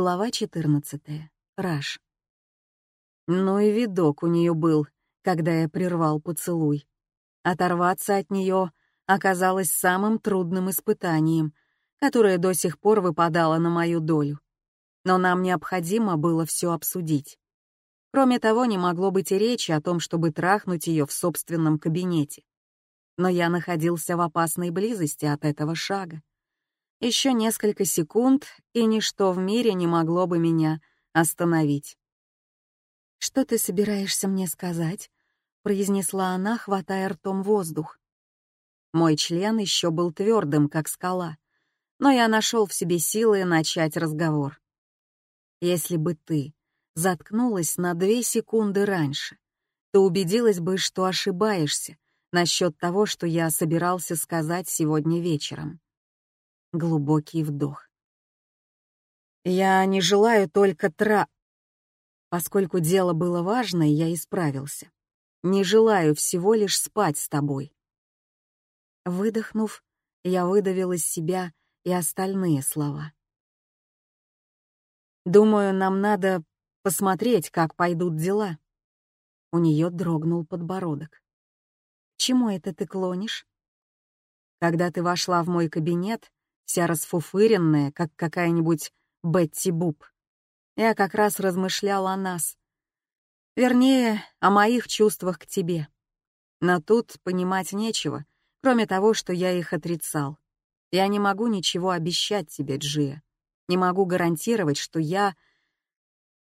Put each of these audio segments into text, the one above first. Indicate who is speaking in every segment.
Speaker 1: Глава 14. Раш. Ну и видок у нее был, когда я прервал поцелуй. Оторваться от нее оказалось самым трудным испытанием, которое до сих пор выпадало на мою долю. Но нам необходимо было все обсудить. Кроме того, не могло быть и речи о том, чтобы трахнуть ее в собственном кабинете. Но я находился в опасной близости от этого шага. Еще несколько секунд, и ничто в мире не могло бы меня остановить. «Что ты собираешься мне сказать?» — произнесла она, хватая ртом воздух. Мой член еще был твердым, как скала, но я нашел в себе силы начать разговор. «Если бы ты заткнулась на две секунды раньше, то убедилась бы, что ошибаешься насчет того, что я собирался сказать сегодня вечером. Глубокий вдох. «Я не желаю только тра...» Поскольку дело было важное, я исправился. «Не желаю всего лишь спать с тобой». Выдохнув, я выдавил из себя и остальные слова. «Думаю, нам надо посмотреть, как пойдут дела». У нее дрогнул подбородок. «Чему это ты клонишь?» Когда ты вошла в мой кабинет, вся расфуфыренная, как какая-нибудь Бетти Буб. Я как раз размышляла о нас. Вернее, о моих чувствах к тебе. Но тут понимать нечего, кроме того, что я их отрицал. Я не могу ничего обещать тебе, Джия. Не могу гарантировать, что я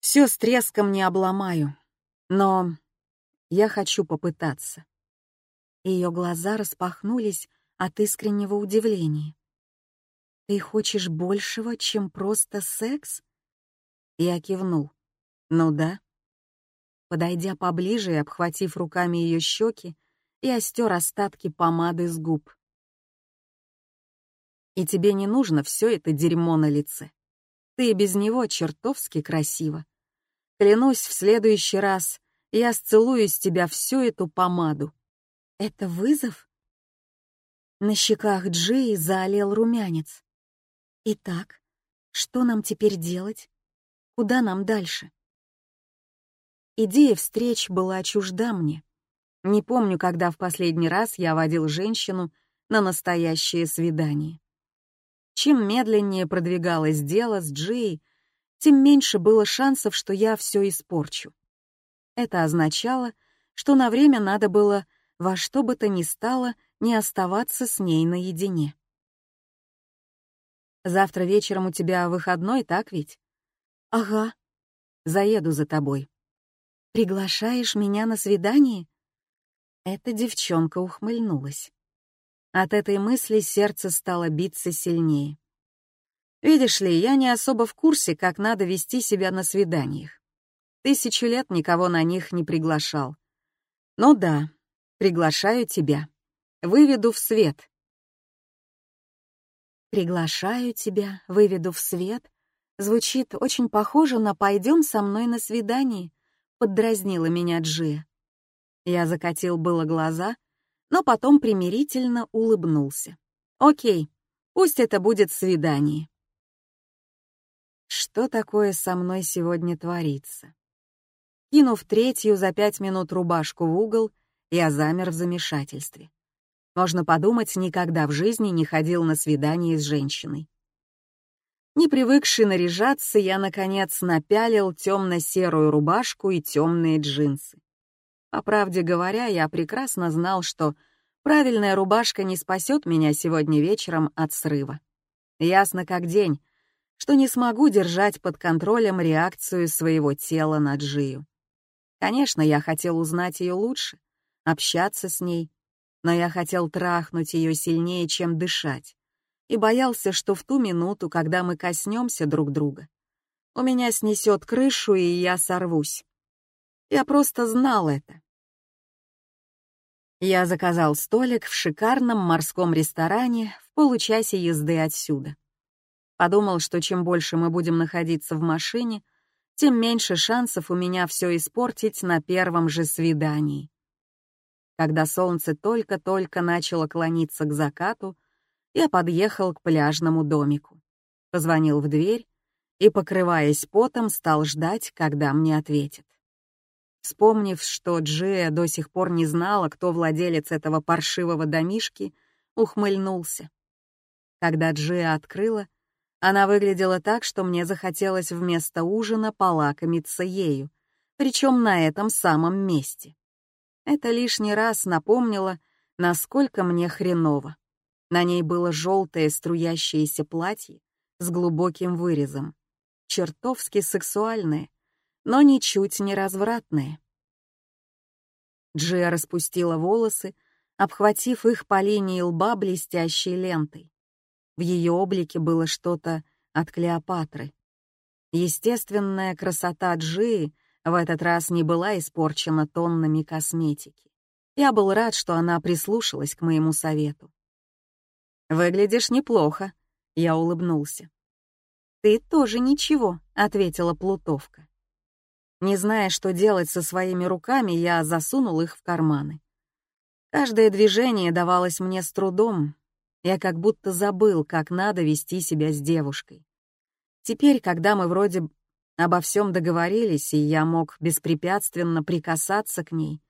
Speaker 1: все с треском не обломаю. Но я хочу попытаться. Ее глаза распахнулись от искреннего удивления. «Ты хочешь большего, чем просто секс?» Я кивнул. «Ну да». Подойдя поближе и обхватив руками ее щеки, я стер остатки помады с губ. «И тебе не нужно все это дерьмо на лице. Ты без него чертовски красиво. Клянусь, в следующий раз я сцелую с тебя всю эту помаду». «Это вызов?» На щеках Джии заолел румянец. Итак, что нам теперь делать? Куда нам дальше? Идея встреч была чужда мне. Не помню, когда в последний раз я водил женщину на настоящее свидание. Чем медленнее продвигалось дело с Джей, тем меньше было шансов, что я все испорчу. Это означало, что на время надо было во что бы то ни стало не оставаться с ней наедине. Завтра вечером у тебя выходной, так ведь? Ага. Заеду за тобой. Приглашаешь меня на свидание? Эта девчонка ухмыльнулась. От этой мысли сердце стало биться сильнее. Видишь ли, я не особо в курсе, как надо вести себя на свиданиях. Тысячу лет никого на них не приглашал. Ну да, приглашаю тебя. Выведу в свет. «Приглашаю тебя, выведу в свет» звучит очень похоже на «пойдем со мной на свидание», — поддразнила меня Джия. Я закатил было глаза, но потом примирительно улыбнулся. «Окей, пусть это будет свидание». Что такое со мной сегодня творится? Кинув третью за пять минут рубашку в угол, я замер в замешательстве. Можно подумать, никогда в жизни не ходил на свидание с женщиной. Не привыкший наряжаться, я, наконец, напялил темно-серую рубашку и темные джинсы. По правде говоря, я прекрасно знал, что правильная рубашка не спасет меня сегодня вечером от срыва. Ясно как день, что не смогу держать под контролем реакцию своего тела на Джию. Конечно, я хотел узнать ее лучше, общаться с ней, но я хотел трахнуть ее сильнее, чем дышать, и боялся, что в ту минуту, когда мы коснемся друг друга, у меня снесет крышу, и я сорвусь. Я просто знал это. Я заказал столик в шикарном морском ресторане в получасе езды отсюда. Подумал, что чем больше мы будем находиться в машине, тем меньше шансов у меня все испортить на первом же свидании. Когда солнце только-только начало клониться к закату, я подъехал к пляжному домику. Позвонил в дверь, и, покрываясь потом, стал ждать, когда мне ответит. Вспомнив, что Джия до сих пор не знала, кто владелец этого паршивого домишки, ухмыльнулся. Когда Джия открыла, она выглядела так, что мне захотелось вместо ужина полакомиться ею, причем на этом самом месте. Это лишний раз напомнило, насколько мне хреново. На ней было желтое струящееся платье с глубоким вырезом, чертовски сексуальное, но ничуть не развратное. Джия распустила волосы, обхватив их по линии лба блестящей лентой. В ее облике было что-то от Клеопатры. Естественная красота Джии в этот раз не была испорчена тоннами косметики. Я был рад, что она прислушалась к моему совету. «Выглядишь неплохо», — я улыбнулся. «Ты тоже ничего», — ответила Плутовка. Не зная, что делать со своими руками, я засунул их в карманы. Каждое движение давалось мне с трудом. Я как будто забыл, как надо вести себя с девушкой. Теперь, когда мы вроде обо всем договорились, и я мог беспрепятственно прикасаться к ней,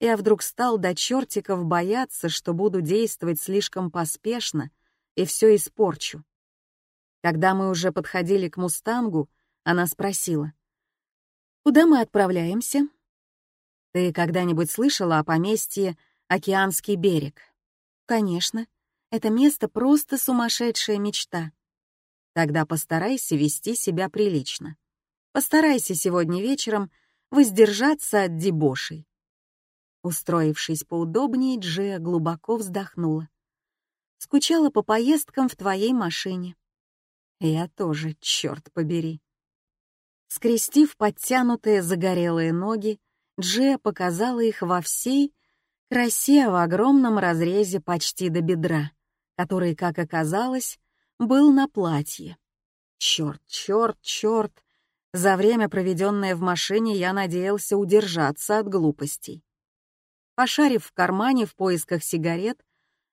Speaker 1: я вдруг стал до чертиков бояться, что буду действовать слишком поспешно и все испорчу. Когда мы уже подходили к «Мустангу», она спросила, «Куда мы отправляемся?» «Ты когда-нибудь слышала о поместье «Океанский берег»?» «Конечно. Это место просто сумасшедшая мечта. Тогда постарайся вести себя прилично. Постарайся сегодня вечером воздержаться от дебошей». Устроившись поудобнее, Джия глубоко вздохнула. «Скучала по поездкам в твоей машине». «Я тоже, черт побери». Скрестив подтянутые загорелые ноги, Джия показала их во всей красе в огромном разрезе почти до бедра, который, как оказалось, был на платье. Черт, черт, черт! За время, проведенное в машине, я надеялся удержаться от глупостей. Пошарив в кармане в поисках сигарет,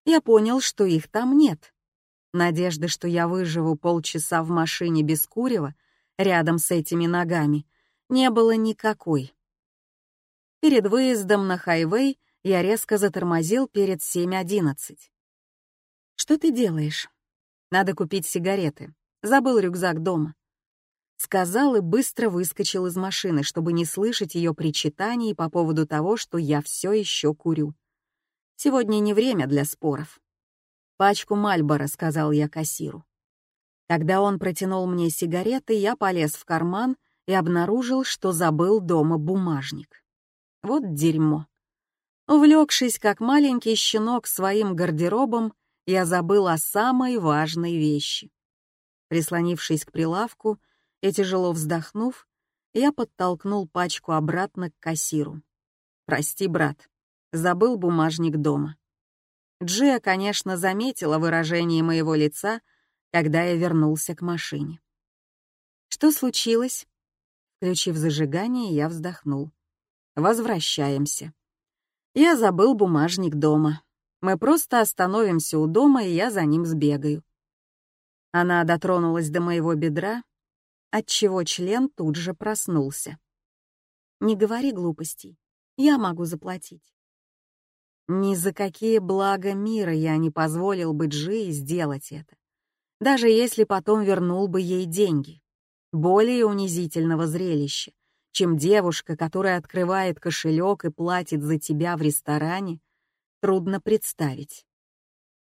Speaker 1: я понял, что их там нет. Надежды, что я выживу полчаса в машине без курева — рядом с этими ногами, не было никакой. Перед выездом на хайвей я резко затормозил перед 7.11. «Что ты делаешь?» «Надо купить сигареты. Забыл рюкзак дома». Сказал и быстро выскочил из машины, чтобы не слышать ее причитаний по поводу того, что я все еще курю. Сегодня не время для споров. «Пачку Мальбора», — сказал я кассиру. Когда он протянул мне сигареты, я полез в карман и обнаружил, что забыл дома бумажник. Вот дерьмо. Увлекшись, как маленький щенок, своим гардеробом, я забыл о самой важной вещи. Прислонившись к прилавку и тяжело вздохнув, я подтолкнул пачку обратно к кассиру. «Прости, брат, забыл бумажник дома». Джия, конечно, заметила выражение моего лица когда я вернулся к машине. «Что случилось?» Включив зажигание, я вздохнул. «Возвращаемся. Я забыл бумажник дома. Мы просто остановимся у дома, и я за ним сбегаю». Она дотронулась до моего бедра, отчего член тут же проснулся. «Не говори глупостей. Я могу заплатить». Ни за какие блага мира я не позволил бы Джи сделать это даже если потом вернул бы ей деньги. Более унизительного зрелища, чем девушка, которая открывает кошелек и платит за тебя в ресторане, трудно представить.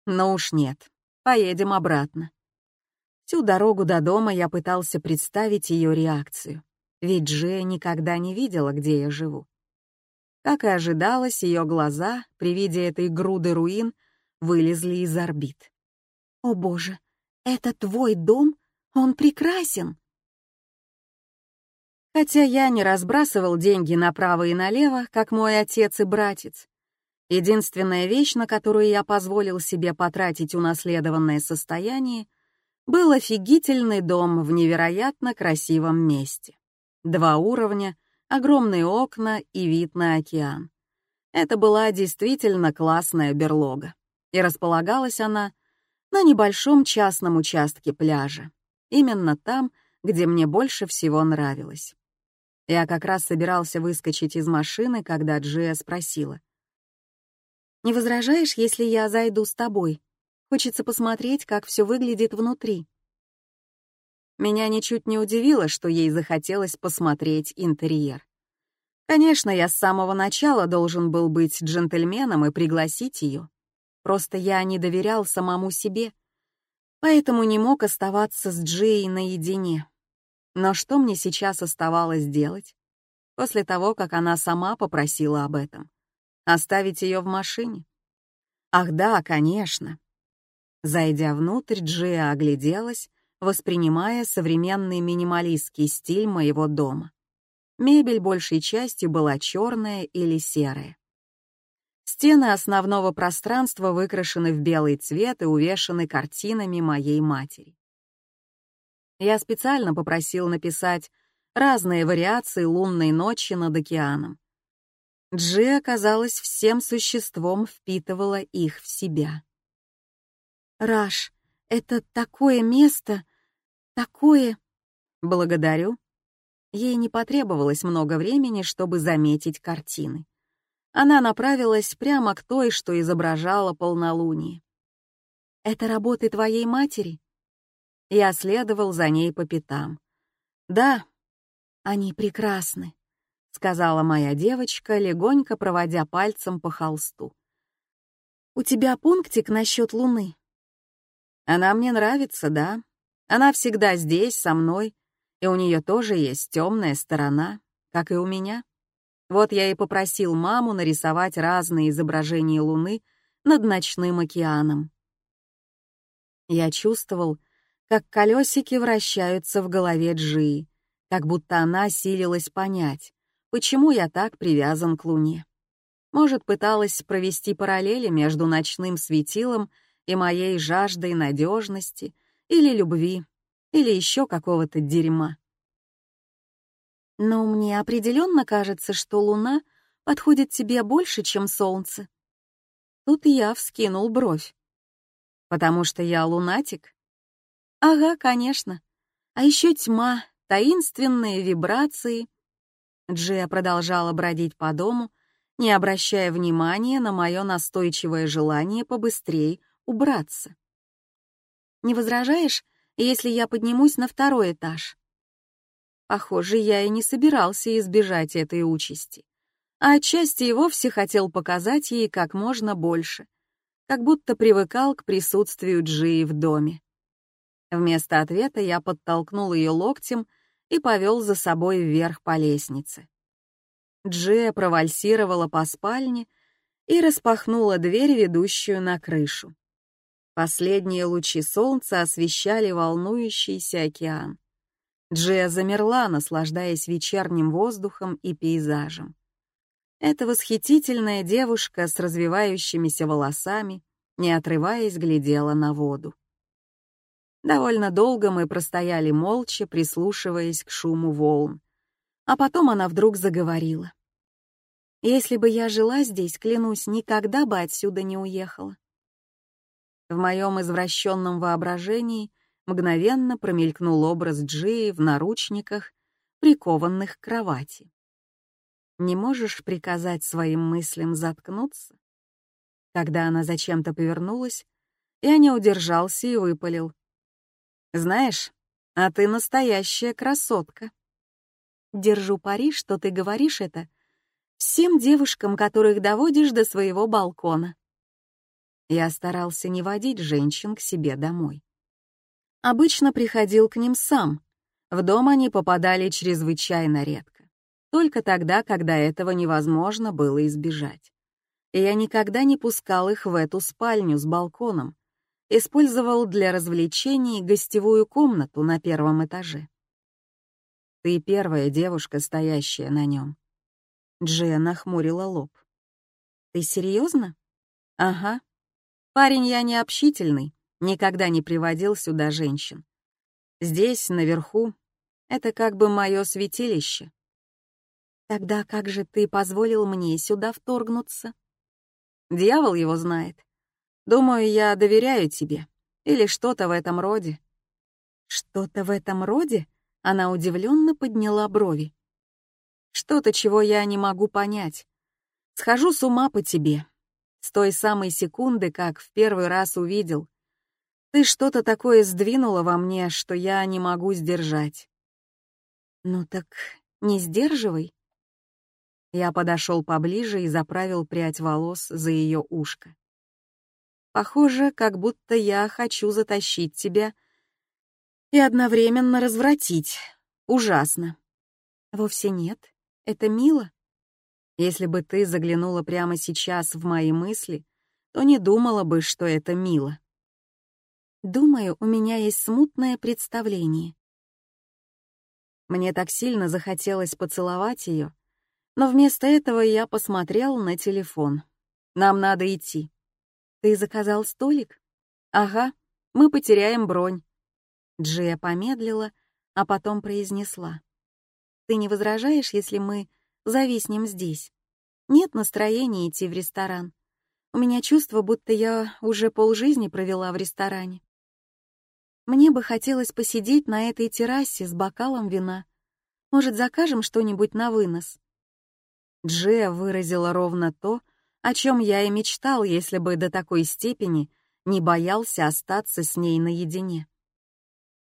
Speaker 1: Но уж нет, поедем обратно. Всю дорогу до дома я пытался представить ее реакцию, ведь Джея никогда не видела, где я живу. Как и ожидалось, ее глаза при виде этой груды руин вылезли из орбит. «О боже, это твой дом? Он прекрасен!» Хотя я не разбрасывал деньги направо и налево, как мой отец и братец. Единственная вещь, на которую я позволил себе потратить унаследованное состояние, был офигительный дом в невероятно красивом месте. Два уровня, огромные окна и вид на океан. Это была действительно классная берлога. И располагалась она на небольшом частном участке пляжа, именно там, где мне больше всего нравилось. Я как раз собирался выскочить из машины, когда Джия спросила. «Не возражаешь, если я зайду с тобой? Хочется посмотреть, как все выглядит внутри». Меня ничуть не удивило, что ей захотелось посмотреть интерьер. Конечно, я с самого начала должен был быть джентльменом и пригласить ее. Просто я не доверял самому себе, поэтому не мог оставаться с Джей наедине. Но что мне сейчас оставалось делать? После того, как она сама попросила об этом. Оставить ее в машине? Ах да, конечно. Зайдя внутрь, Джия огляделась воспринимая современный минималистский стиль моего дома. Мебель большей частью была черная или серая. Стены основного пространства выкрашены в белый цвет и увешаны картинами моей матери. Я специально попросил написать разные вариации лунной ночи над океаном. Джи, оказалась всем существом впитывала их в себя. «Раш, это такое место, такое... Благодарю. Ей не потребовалось много времени, чтобы заметить картины. Она направилась прямо к той, что изображала полнолуние. «Это работы твоей матери?» Я следовал за ней по пятам. «Да, они прекрасны», — сказала моя девочка, легонько проводя пальцем по холсту. «У тебя пунктик насчет Луны?» Она мне нравится, да. Она всегда здесь, со мной, и у нее тоже есть темная сторона, как и у меня. Вот я и попросил маму нарисовать разные изображения Луны над ночным океаном. Я чувствовал, как колесики вращаются в голове Джи, как будто она силилась понять, почему я так привязан к Луне. Может, пыталась провести параллели между ночным светилом и моей жаждой надежности или любви, или еще какого-то дерьма. Но мне определенно кажется, что Луна подходит тебе больше, чем Солнце. Тут я вскинул бровь. Потому что я лунатик? Ага, конечно. А еще тьма, таинственные вибрации. Джия продолжала бродить по дому, не обращая внимания на мое настойчивое желание побыстрее убраться. Не возражаешь, если я поднимусь на второй этаж? Похоже, я и не собирался избежать этой участи. А отчасти и вовсе хотел показать ей как можно больше, как будто привыкал к присутствию Джии в доме. Вместо ответа я подтолкнул ее локтем и повел за собой вверх по лестнице. Джия провальсировала по спальне и распахнула дверь, ведущую на крышу. Последние лучи солнца освещали волнующийся океан. Джия замерла, наслаждаясь вечерним воздухом и пейзажем. Эта восхитительная девушка с развивающимися волосами, не отрываясь, глядела на воду. Довольно долго мы простояли молча, прислушиваясь к шуму волн. А потом она вдруг заговорила. «Если бы я жила здесь, клянусь, никогда бы отсюда не уехала. В моем извращенном воображении мгновенно промелькнул образ Джии в наручниках, прикованных к кровати. Не можешь приказать своим мыслям заткнуться? Когда она зачем-то повернулась, я не удержался и выпалил. «Знаешь, а ты настоящая красотка». Держу пари, что ты говоришь это всем девушкам, которых доводишь до своего балкона. Я старался не водить женщин к себе домой. Обычно приходил к ним сам. В дом они попадали чрезвычайно редко. Только тогда, когда этого невозможно было избежать. И я никогда не пускал их в эту спальню с балконом. Использовал для развлечений гостевую комнату на первом этаже. Ты первая девушка, стоящая на нем. Джия нахмурила лоб. Ты серьезно? Ага. Парень я не общительный, никогда не приводил сюда женщин. Здесь, наверху, это как бы мое святилище. Тогда как же ты позволил мне сюда вторгнуться? Дьявол его знает. Думаю, я доверяю тебе. Или что-то в этом роде. Что-то в этом роде? Она удивленно подняла брови. «Что-то, чего я не могу понять. Схожу с ума по тебе. С той самой секунды, как в первый раз увидел. Ты что-то такое сдвинула во мне, что я не могу сдержать». «Ну так не сдерживай». Я подошел поближе и заправил прядь волос за ее ушко. Похоже, как будто я хочу затащить тебя и одновременно развратить. Ужасно. Вовсе нет. Это мило. Если бы ты заглянула прямо сейчас в мои мысли, то не думала бы, что это мило. Думаю, у меня есть смутное представление. Мне так сильно захотелось поцеловать ее, но вместо этого я посмотрел на телефон. Нам надо идти. Ты заказал столик? Ага, мы потеряем бронь. Джия помедлила, а потом произнесла. «Ты не возражаешь, если мы зависнем здесь? Нет настроения идти в ресторан. У меня чувство, будто я уже полжизни провела в ресторане. Мне бы хотелось посидеть на этой террасе с бокалом вина. Может, закажем что-нибудь на вынос?» Джия выразила ровно то, о чем я и мечтал, если бы до такой степени не боялся остаться с ней наедине.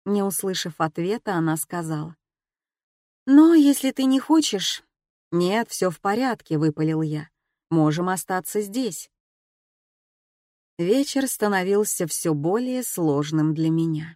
Speaker 1: Не услышав ответа, она сказала. «Но если ты не хочешь...» «Нет, все в порядке», — выпалил я. «Можем остаться здесь». Вечер становился все более сложным для меня.